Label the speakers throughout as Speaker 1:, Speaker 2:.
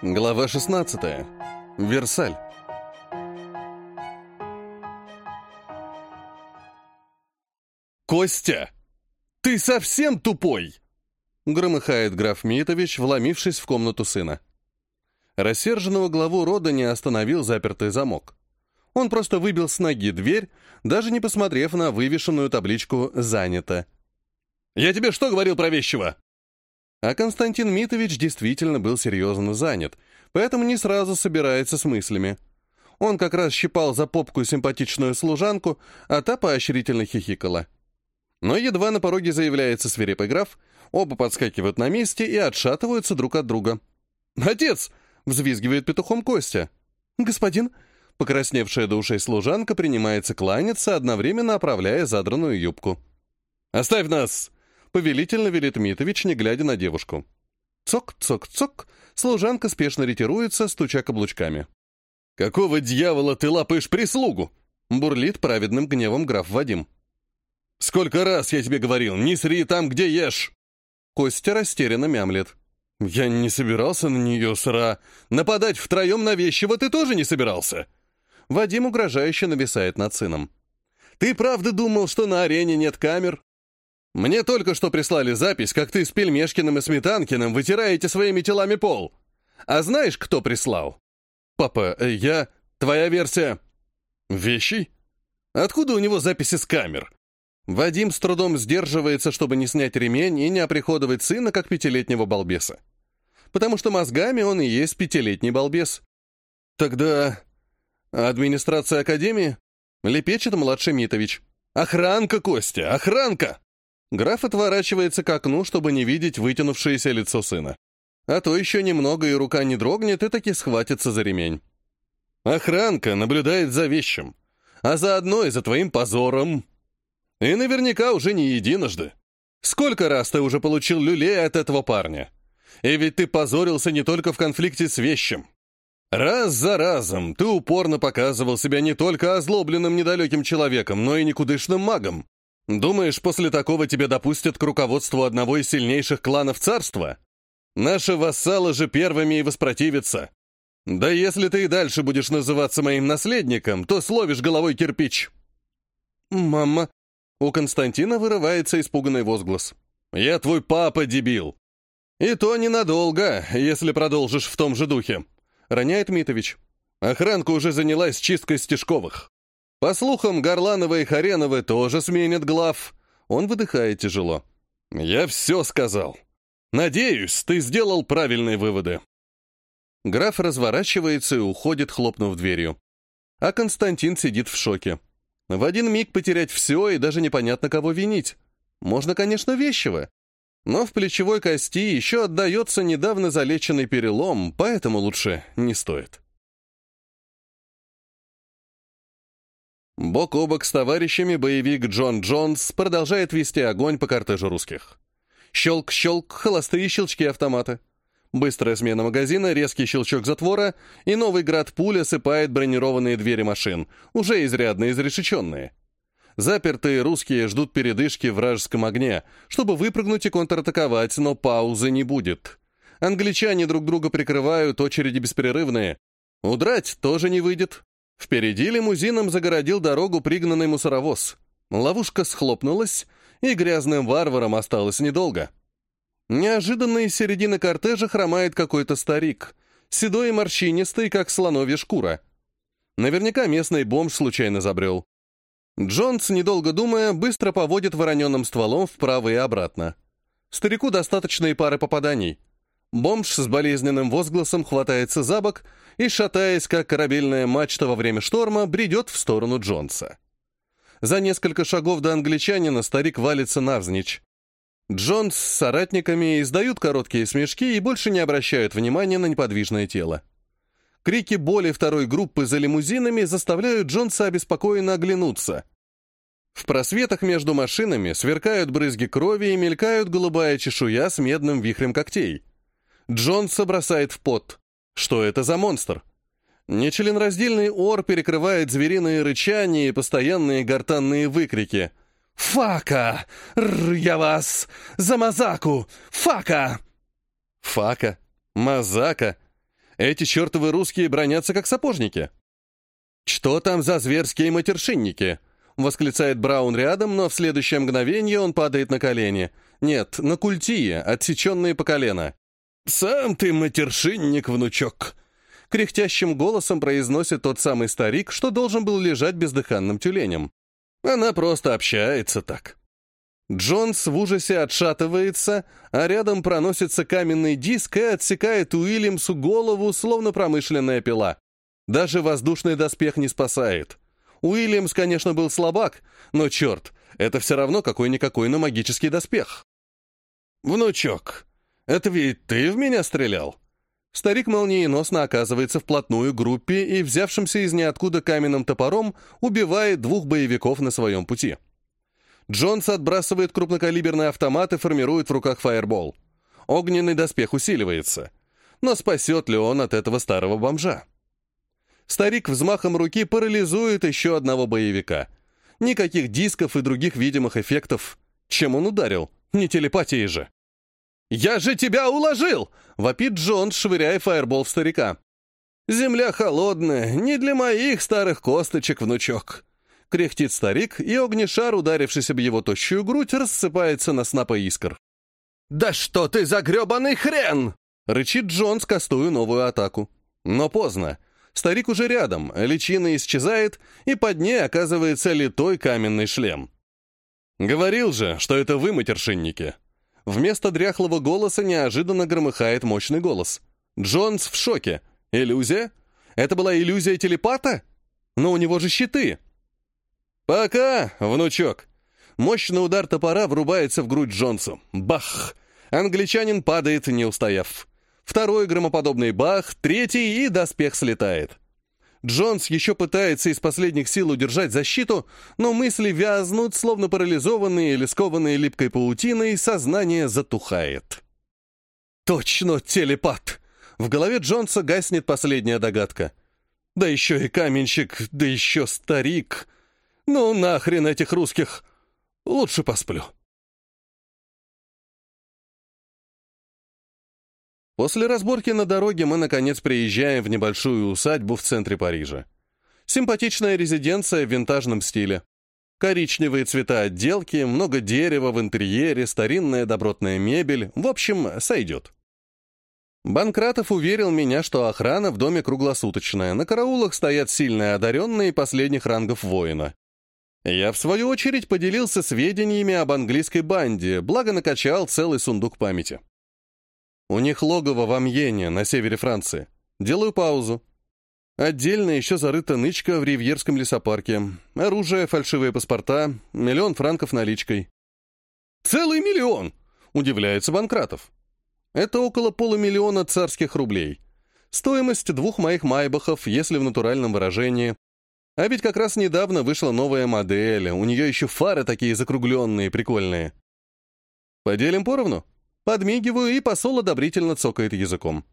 Speaker 1: Глава 16. Версаль. «Костя! Ты совсем тупой!» Громыхает граф Митович, вломившись в комнату сына. Рассерженного главу рода не остановил запертый замок. Он просто выбил с ноги дверь, даже не посмотрев на вывешенную табличку «Занято». «Я тебе что говорил про вещего?» А Константин Митович действительно был серьезно занят, поэтому не сразу собирается с мыслями. Он как раз щипал за попку симпатичную служанку, а та поощрительно хихикала. Но едва на пороге заявляется свирепый граф, оба подскакивают на месте и отшатываются друг от друга. «Отец!» — взвизгивает петухом Костя. «Господин!» — покрасневшая до ушей служанка принимается кланяться, одновременно оправляя задранную юбку. «Оставь нас!» Повелительно велит Митович, не глядя на девушку. Цок-цок-цок, служанка спешно ретируется, стуча каблучками. «Какого дьявола ты лапаешь прислугу?» — бурлит праведным гневом граф Вадим. «Сколько раз я тебе говорил, не сри там, где ешь!» Костя растерянно мямлет. «Я не собирался на нее, сра. Нападать втроем на вещего ты тоже не собирался?» Вадим угрожающе нависает над сыном. «Ты правда думал, что на арене нет камер? Мне только что прислали запись, как ты с Пельмешкиным и Сметанкиным вытираете своими телами пол. А знаешь, кто прислал? Папа, э, я... Твоя версия... Вещи? Откуда у него записи с камер? Вадим с трудом сдерживается, чтобы не снять ремень и не оприходовать сына, как пятилетнего балбеса. Потому что мозгами он и есть пятилетний балбес. Тогда... Администрация Академии? Лепечет младший Митович. Охранка, Костя, охранка! Граф отворачивается к окну, чтобы не видеть вытянувшееся лицо сына. А то еще немного, и рука не дрогнет, и таки схватится за ремень. Охранка наблюдает за вещем, а заодно и за твоим позором. И наверняка уже не единожды. Сколько раз ты уже получил люлей от этого парня? И ведь ты позорился не только в конфликте с вещем. Раз за разом ты упорно показывал себя не только озлобленным недалеким человеком, но и никудышным магом. Думаешь, после такого тебя допустят к руководству одного из сильнейших кланов царства? Наши вассалы же первыми и воспротивятся. Да если ты и дальше будешь называться моим наследником, то словишь головой кирпич. Мама. У Константина вырывается испуганный возглас. Я твой папа, дебил. И то ненадолго, если продолжишь в том же духе. Роняет Митович. Охранка уже занялась чисткой стежковых. По слухам, Горлановы и Хареновы тоже сменят глав. Он выдыхает тяжело. «Я все сказал. Надеюсь, ты сделал правильные выводы». Граф разворачивается и уходит, хлопнув дверью. А Константин сидит в шоке. В один миг потерять все и даже непонятно, кого винить. Можно, конечно, вещего. Но в плечевой кости еще отдается недавно залеченный перелом, поэтому лучше не стоит. Бок о бок с товарищами боевик Джон Джонс продолжает вести огонь по кортежу русских. Щелк-щелк, холостые щелчки автомата. Быстрая смена магазина, резкий щелчок затвора, и новый град пуля сыпает бронированные двери машин, уже изрядно изрешеченные. Запертые русские ждут передышки в вражеском огне, чтобы выпрыгнуть и контратаковать, но паузы не будет. Англичане друг друга прикрывают, очереди беспрерывные. Удрать тоже не выйдет. Впереди лимузином загородил дорогу пригнанный мусоровоз. Ловушка схлопнулась, и грязным варварам осталось недолго. Неожиданно из середины кортежа хромает какой-то старик, седой и морщинистый, как слоновья шкура. Наверняка местный бомж случайно забрел. Джонс, недолго думая, быстро поводит вороненным стволом вправо и обратно. Старику достаточно и пары попаданий. Бомж с болезненным возгласом хватается за бок и, шатаясь, как корабельная мачта во время шторма, бредет в сторону Джонса. За несколько шагов до англичанина старик валится навзничь. Джонс с соратниками издают короткие смешки и больше не обращают внимания на неподвижное тело. Крики боли второй группы за лимузинами заставляют Джонса обеспокоенно оглянуться. В просветах между машинами сверкают брызги крови и мелькают голубая чешуя с медным вихрем когтей. Джонса бросает в пот. Что это за монстр? Нечленораздельный ор перекрывает звериные рычания и постоянные гортанные выкрики. «Фака! Р я вас! За Мазаку! Фака!» Фака? Мазака? Эти чертовы русские бронятся как сапожники. «Что там за зверские матершинники?» — восклицает Браун рядом, но в следующее мгновение он падает на колени. Нет, на культии, отсеченные по колено. «Сам ты матершинник, внучок!» Кряхтящим голосом произносит тот самый старик, что должен был лежать бездыханным тюленем. Она просто общается так. Джонс в ужасе отшатывается, а рядом проносится каменный диск и отсекает Уильямсу голову, словно промышленная пила. Даже воздушный доспех не спасает. Уильямс, конечно, был слабак, но черт, это все равно какой-никакой, но магический доспех. «Внучок, это ведь ты в меня стрелял?» Старик молниеносно оказывается вплотную к группе и, взявшимся из ниоткуда каменным топором, убивает двух боевиков на своем пути. Джонс отбрасывает крупнокалиберный автомат и формирует в руках фаербол. Огненный доспех усиливается. Но спасет ли он от этого старого бомжа? Старик взмахом руки парализует еще одного боевика. Никаких дисков и других видимых эффектов. Чем он ударил? Не телепатией же. «Я же тебя уложил!» — вопит Джон, швыряя фаербол в старика. «Земля холодная, не для моих старых косточек, внучок!» Кряхтит старик, и огнешар, ударившись об его тощую грудь, рассыпается на снапа искр. «Да что ты за гребаный хрен!» — рычит Джон, скастую новую атаку. Но поздно. Старик уже рядом, личина исчезает, и под ней оказывается литой каменный шлем. «Говорил же, что это вы, матершинники!» Вместо дряхлого голоса неожиданно громыхает мощный голос. Джонс в шоке. Иллюзия? Это была иллюзия телепата? Но у него же щиты. «Пока, внучок!» Мощный удар топора врубается в грудь Джонсу. Бах! Англичанин падает, не устояв. Второй громоподобный бах, третий, и доспех слетает. Джонс еще пытается из последних сил удержать защиту, но мысли вязнут, словно парализованные или скованные липкой паутиной, сознание затухает. «Точно телепат!» В голове Джонса гаснет последняя догадка. «Да еще и каменщик, да еще старик! Ну нахрен этих русских! Лучше посплю!» После разборки на дороге мы, наконец, приезжаем в небольшую усадьбу в центре Парижа. Симпатичная резиденция в винтажном стиле. Коричневые цвета отделки, много дерева в интерьере, старинная добротная мебель. В общем, сойдет. Банкратов уверил меня, что охрана в доме круглосуточная. На караулах стоят сильные одаренные последних рангов воина. Я, в свою очередь, поделился сведениями об английской банде, благо накачал целый сундук памяти. У них логово в Амьене, на севере Франции. Делаю паузу. Отдельно еще зарыта нычка в Ривьерском лесопарке. Оружие, фальшивые паспорта, миллион франков наличкой. «Целый миллион!» — удивляется Банкратов. Это около полумиллиона царских рублей. Стоимость двух моих майбахов, если в натуральном выражении. А ведь как раз недавно вышла новая модель, у нее еще фары такие закругленные, прикольные. Поделим поровну? Подмигиваю, и посол одобрительно цокает языком.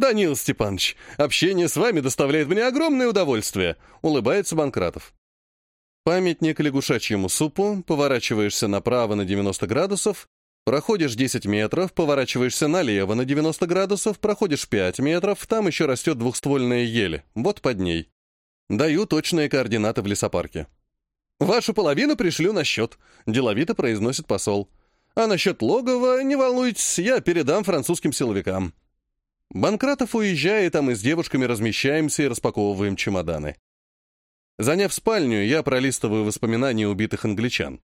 Speaker 1: «Данил Степанович, общение с вами доставляет мне огромное удовольствие», — улыбается Банкратов. Памятник лягушачьему супу, поворачиваешься направо на 90 градусов, проходишь 10 метров, поворачиваешься налево на 90 градусов, проходишь 5 метров, там еще растет двухствольная ель, вот под ней. Даю точные координаты в лесопарке. «Вашу половину пришлю на счет», — деловито произносит посол. А насчет логова, не волнуйтесь, я передам французским силовикам. Банкратов уезжает, а мы с девушками размещаемся и распаковываем чемоданы. Заняв спальню, я пролистываю воспоминания убитых англичан.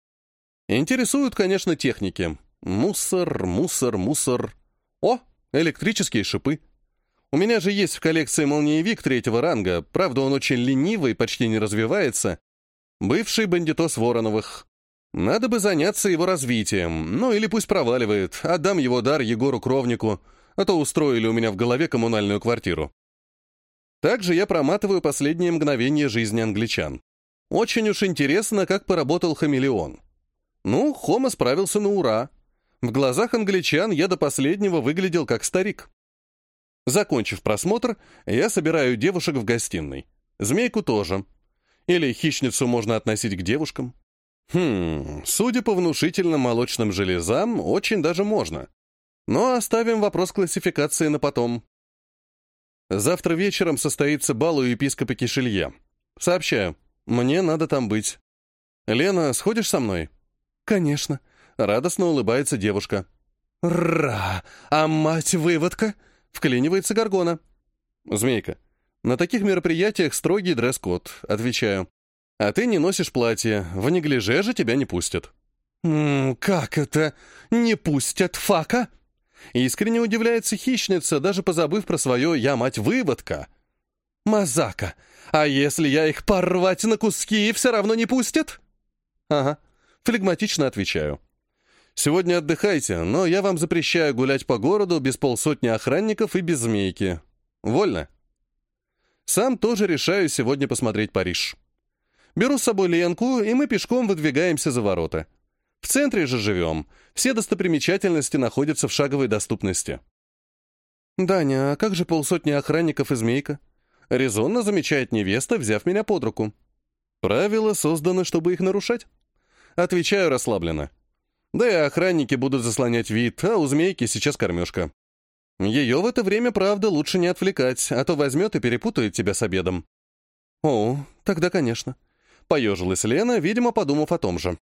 Speaker 1: Интересуют, конечно, техники. Мусор, мусор, мусор. О, электрические шипы. У меня же есть в коллекции молниевик третьего ранга, правда, он очень ленивый, почти не развивается. Бывший бандитос Вороновых. Надо бы заняться его развитием, ну или пусть проваливает, отдам его дар Егору Кровнику, а то устроили у меня в голове коммунальную квартиру. Также я проматываю последние мгновения жизни англичан. Очень уж интересно, как поработал хамелеон. Ну, Хома справился на ура. В глазах англичан я до последнего выглядел как старик. Закончив просмотр, я собираю девушек в гостиной. Змейку тоже. Или хищницу можно относить к девушкам. Хм, судя по внушительным молочным железам, очень даже можно. Но оставим вопрос классификации на потом. Завтра вечером состоится бал у епископа Кишелье. Сообщаю, мне надо там быть. Лена, сходишь со мной? Конечно. Радостно улыбается девушка. «Ра! А мать-выводка!» — вклинивается Гаргона. «Змейка, на таких мероприятиях строгий дресс-код», — отвечаю. «А ты не носишь платье, в неглиже же тебя не пустят». «М -м, «Как это? Не пустят фака?» Искренне удивляется хищница, даже позабыв про свое «я мать-выводка». «Мазака, а если я их порвать на куски, все равно не пустят?» «Ага», — флегматично отвечаю. Сегодня отдыхайте, но я вам запрещаю гулять по городу без полсотни охранников и без змейки. Вольно? Сам тоже решаю сегодня посмотреть Париж. Беру с собой Ленку, и мы пешком выдвигаемся за ворота. В центре же живем. Все достопримечательности находятся в шаговой доступности. «Даня, а как же полсотни охранников и змейка?» Резонно замечает невеста, взяв меня под руку. «Правила созданы, чтобы их нарушать». Отвечаю расслабленно. Да и охранники будут заслонять вид, а у змейки сейчас кормежка. Ее в это время, правда, лучше не отвлекать, а то возьмет и перепутает тебя с обедом. О, тогда, конечно. Поежилась Лена, видимо, подумав о том же.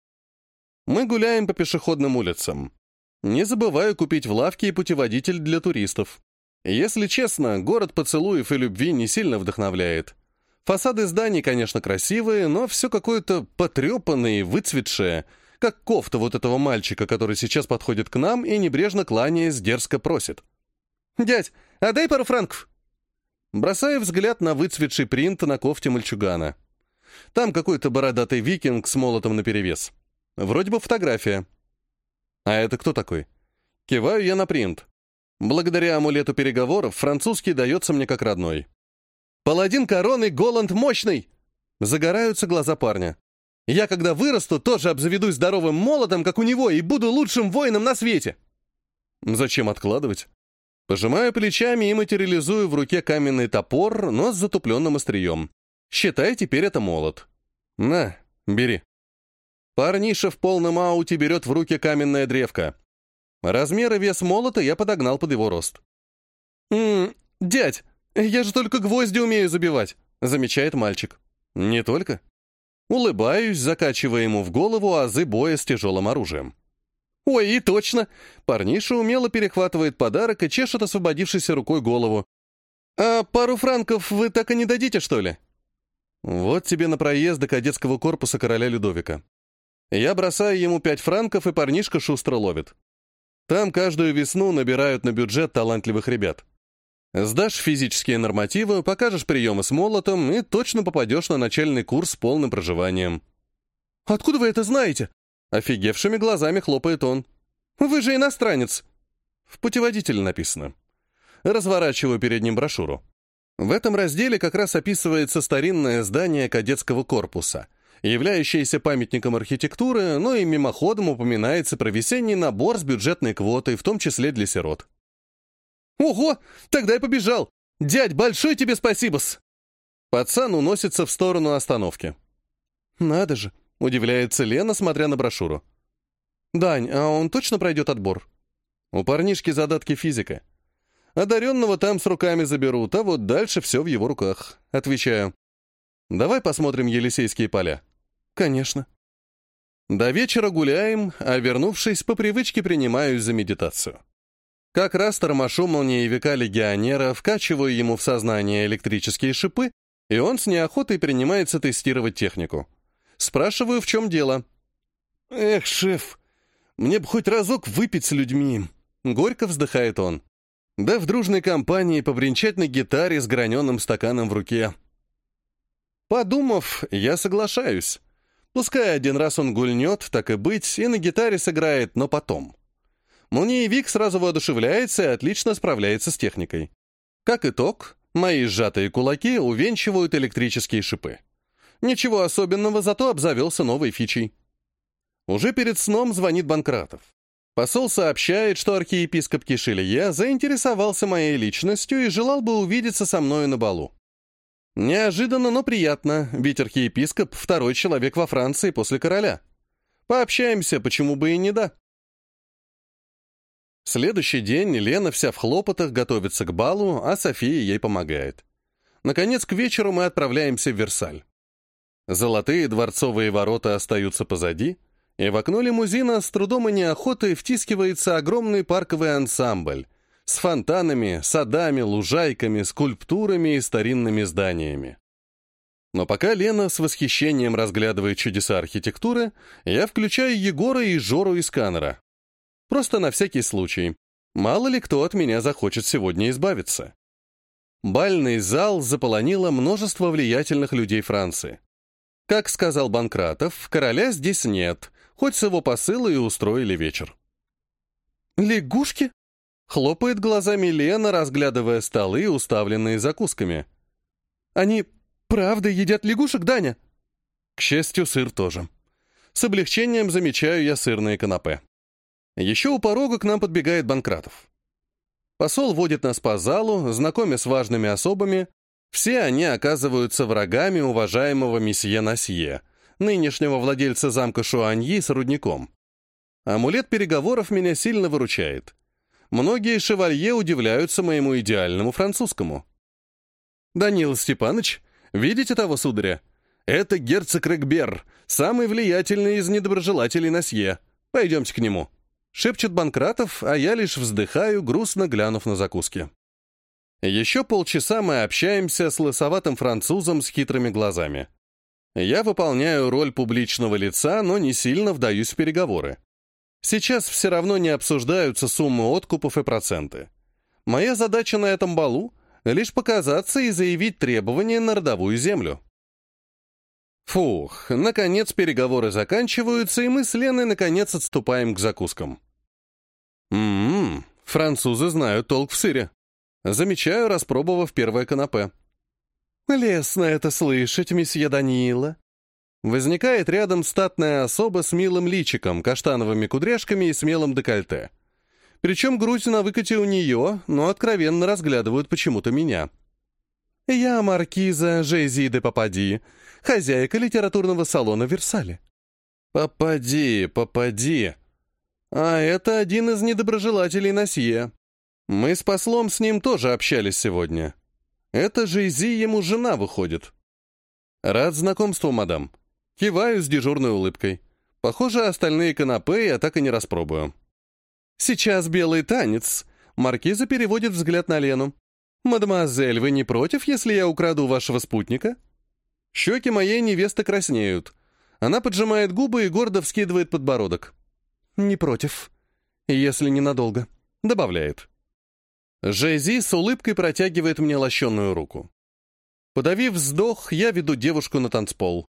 Speaker 1: Мы гуляем по пешеходным улицам. Не забываю купить в лавке и путеводитель для туристов. Если честно, город поцелуев и любви не сильно вдохновляет. Фасады зданий, конечно, красивые, но все какое-то потрепанное и выцветшее — как кофта вот этого мальчика, который сейчас подходит к нам и, небрежно кланяясь, дерзко просит. «Дядь, отдай пару франков!» Бросаю взгляд на выцветший принт на кофте мальчугана. Там какой-то бородатый викинг с молотом наперевес. Вроде бы фотография. А это кто такой? Киваю я на принт. Благодаря амулету переговоров французский дается мне как родной. «Паладин короны, Голланд мощный!» Загораются глаза парня. Я, когда вырасту, тоже обзаведусь здоровым молотом, как у него, и буду лучшим воином на свете. Зачем откладывать? Пожимаю плечами и материализую в руке каменный топор, но с затупленным острием. Считай, теперь это молот. На, бери. Парниша в полном ауте берет в руки каменная древко. Размер и вес молота я подогнал под его рост. «М дядь, я же только гвозди умею забивать», — замечает мальчик. «Не только?» Улыбаюсь, закачивая ему в голову азы боя с тяжелым оружием. «Ой, и точно!» Парниша умело перехватывает подарок и чешет освободившейся рукой голову. «А пару франков вы так и не дадите, что ли?» «Вот тебе на проезд до кадетского корпуса короля Людовика. Я бросаю ему пять франков, и парнишка шустро ловит. Там каждую весну набирают на бюджет талантливых ребят. Сдашь физические нормативы, покажешь приемы с молотом и точно попадешь на начальный курс с полным проживанием. «Откуда вы это знаете?» Офигевшими глазами хлопает он. «Вы же иностранец!» В путеводителе написано. Разворачиваю перед ним брошюру. В этом разделе как раз описывается старинное здание кадетского корпуса, являющееся памятником архитектуры, но и мимоходом упоминается про весенний набор с бюджетной квотой, в том числе для сирот. «Ого! Тогда я побежал! Дядь, большое тебе спасибо-с!» Пацан уносится в сторону остановки. «Надо же!» — удивляется Лена, смотря на брошюру. «Дань, а он точно пройдет отбор?» «У парнишки задатки физика. Одаренного там с руками заберут, а вот дальше все в его руках», — отвечаю. «Давай посмотрим Елисейские поля». «Конечно». До вечера гуляем, а вернувшись, по привычке принимаюсь за медитацию. Как раз тормошу молниевика легионера, вкачиваю ему в сознание электрические шипы, и он с неохотой принимается тестировать технику. Спрашиваю, в чем дело. «Эх, шеф, мне бы хоть разок выпить с людьми», — горько вздыхает он. Да в дружной компании побренчать на гитаре с граненым стаканом в руке. Подумав, я соглашаюсь. Пускай один раз он гульнет, так и быть, и на гитаре сыграет, но потом. Молниевик сразу воодушевляется и отлично справляется с техникой. Как итог, мои сжатые кулаки увенчивают электрические шипы. Ничего особенного, зато обзавелся новой фичей. Уже перед сном звонит Банкратов. Посол сообщает, что архиепископ Кишелье заинтересовался моей личностью и желал бы увидеться со мною на балу. Неожиданно, но приятно, ведь архиепископ — второй человек во Франции после короля. Пообщаемся, почему бы и не да. Следующий день Лена вся в хлопотах готовится к балу, а София ей помогает. Наконец, к вечеру мы отправляемся в Версаль. Золотые дворцовые ворота остаются позади, и в окно лимузина с трудом и неохотой втискивается огромный парковый ансамбль с фонтанами, садами, лужайками, скульптурами и старинными зданиями. Но пока Лена с восхищением разглядывает чудеса архитектуры, я включаю Егора и Жору из сканера. Просто на всякий случай. Мало ли кто от меня захочет сегодня избавиться. Бальный зал заполонило множество влиятельных людей Франции. Как сказал Банкратов, короля здесь нет, хоть с его посыла и устроили вечер. «Лягушки?» — хлопает глазами Лена, разглядывая столы, уставленные закусками. «Они правда едят лягушек, Даня?» К счастью, сыр тоже. С облегчением замечаю я сырные канапе. Еще у порога к нам подбегает Банкратов. Посол водит нас по залу, знакомя с важными особами. Все они оказываются врагами уважаемого месье Насье, нынешнего владельца замка Шуаньи с рудником. Амулет переговоров меня сильно выручает. Многие шевалье удивляются моему идеальному французскому. «Данил Степанович, видите того сударя? Это герцог Регбер, самый влиятельный из недоброжелателей Насье. Пойдемте к нему». Шепчет Банкратов, а я лишь вздыхаю, грустно глянув на закуски. Еще полчаса мы общаемся с лысоватым французом с хитрыми глазами. Я выполняю роль публичного лица, но не сильно вдаюсь в переговоры. Сейчас все равно не обсуждаются суммы откупов и проценты. Моя задача на этом балу — лишь показаться и заявить требования на родовую землю. Фух, наконец переговоры заканчиваются, и мы с Леной наконец отступаем к закускам. Ммм, французы знают толк в сыре. Замечаю, распробовав первое канапе. Лестно это слышать, месье Даниила. Возникает рядом статная особа с милым личиком, каштановыми кудряшками и смелым декольте. Причем грудь на выкате у нее, но откровенно разглядывают почему-то меня. Я маркиза Жези де Попади, хозяйка литературного салона в Версале. Попади, попади. А это один из недоброжелателей Насье. Мы с послом с ним тоже общались сегодня. Это Жези ему жена выходит. Рад знакомству, мадам. Киваю с дежурной улыбкой. Похоже, остальные канапе я так и не распробую. Сейчас белый танец. Маркиза переводит взгляд на Лену. «Мадемуазель, вы не против, если я украду вашего спутника?» Щеки моей невесты краснеют. Она поджимает губы и гордо вскидывает подбородок. «Не против. Если ненадолго», — добавляет. Жейзи с улыбкой протягивает мне лощеную руку. Подавив вздох, я веду девушку на танцпол.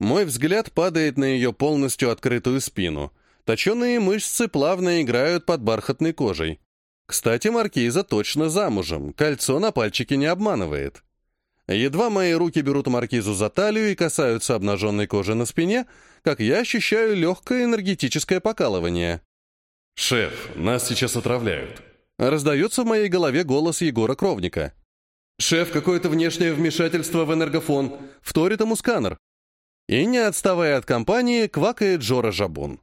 Speaker 1: Мой взгляд падает на ее полностью открытую спину. Точеные мышцы плавно играют под бархатной кожей. Кстати, маркиза точно замужем, кольцо на пальчике не обманывает. Едва мои руки берут маркизу за талию и касаются обнаженной кожи на спине, как я ощущаю легкое энергетическое покалывание.
Speaker 2: «Шеф, нас сейчас отравляют».
Speaker 1: Раздается в моей голове голос Егора Кровника. «Шеф, какое-то внешнее вмешательство в энергофон. Вторит ему сканер». И, не отставая от компании, квакает Жора Жабун.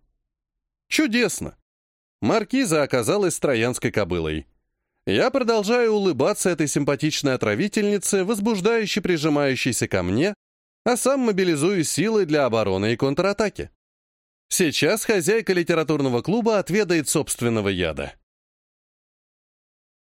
Speaker 1: «Чудесно!» Маркиза оказалась троянской кобылой. Я продолжаю улыбаться этой симпатичной отравительнице, возбуждающе прижимающейся ко мне, а сам мобилизую силы для обороны и контратаки. Сейчас хозяйка литературного клуба отведает собственного яда.